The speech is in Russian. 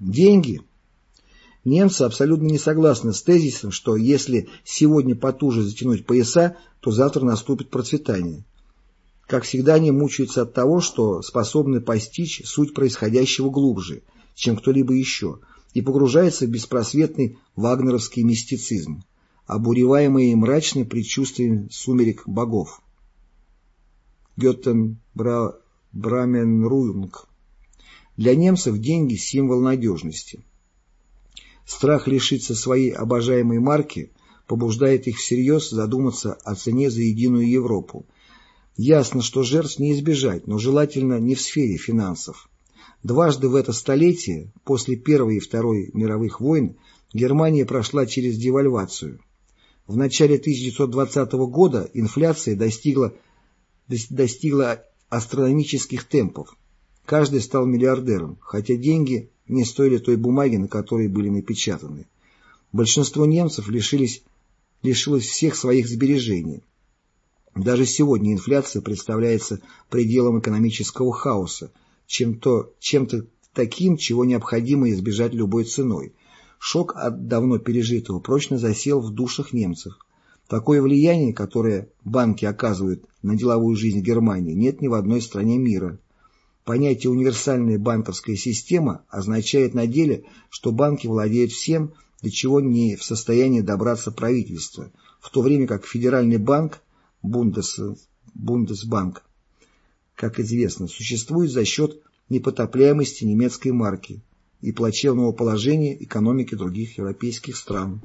Деньги. Немцы абсолютно не согласны с тезисом, что если сегодня потуже затянуть пояса, то завтра наступит процветание. Как всегда, они мучаются от того, что способны постичь суть происходящего глубже, чем кто-либо еще, и погружаются в беспросветный вагнеровский мистицизм, обуреваемый мрачным предчувствием сумерек богов. Геттен Бра... Браменрунг для немцев деньги – символ надежности. Страх лишиться своей обожаемой марки побуждает их всерьез задуматься о цене за единую Европу. Ясно, что жертв не избежать, но желательно не в сфере финансов. Дважды в это столетие, после Первой и Второй мировых войн, Германия прошла через девальвацию. В начале 1920 года инфляция достигла, достигла астрономических темпов. Каждый стал миллиардером, хотя деньги не стоили той бумаги, на которой были напечатаны. Большинство немцев лишились, лишилось всех своих сбережений. Даже сегодня инфляция представляется пределом экономического хаоса, чем-то чем таким, чего необходимо избежать любой ценой. Шок от давно пережитого прочно засел в душах немцев. Такое влияние, которое банки оказывают на деловую жизнь Германии, нет ни в одной стране мира. Понятие «универсальная банковская система» означает на деле, что банки владеют всем, до чего не в состоянии добраться правительство, в то время как Федеральный банк, Бундес, Бундесбанк, как известно, существует за счет непотопляемости немецкой марки и плачевного положения экономики других европейских стран.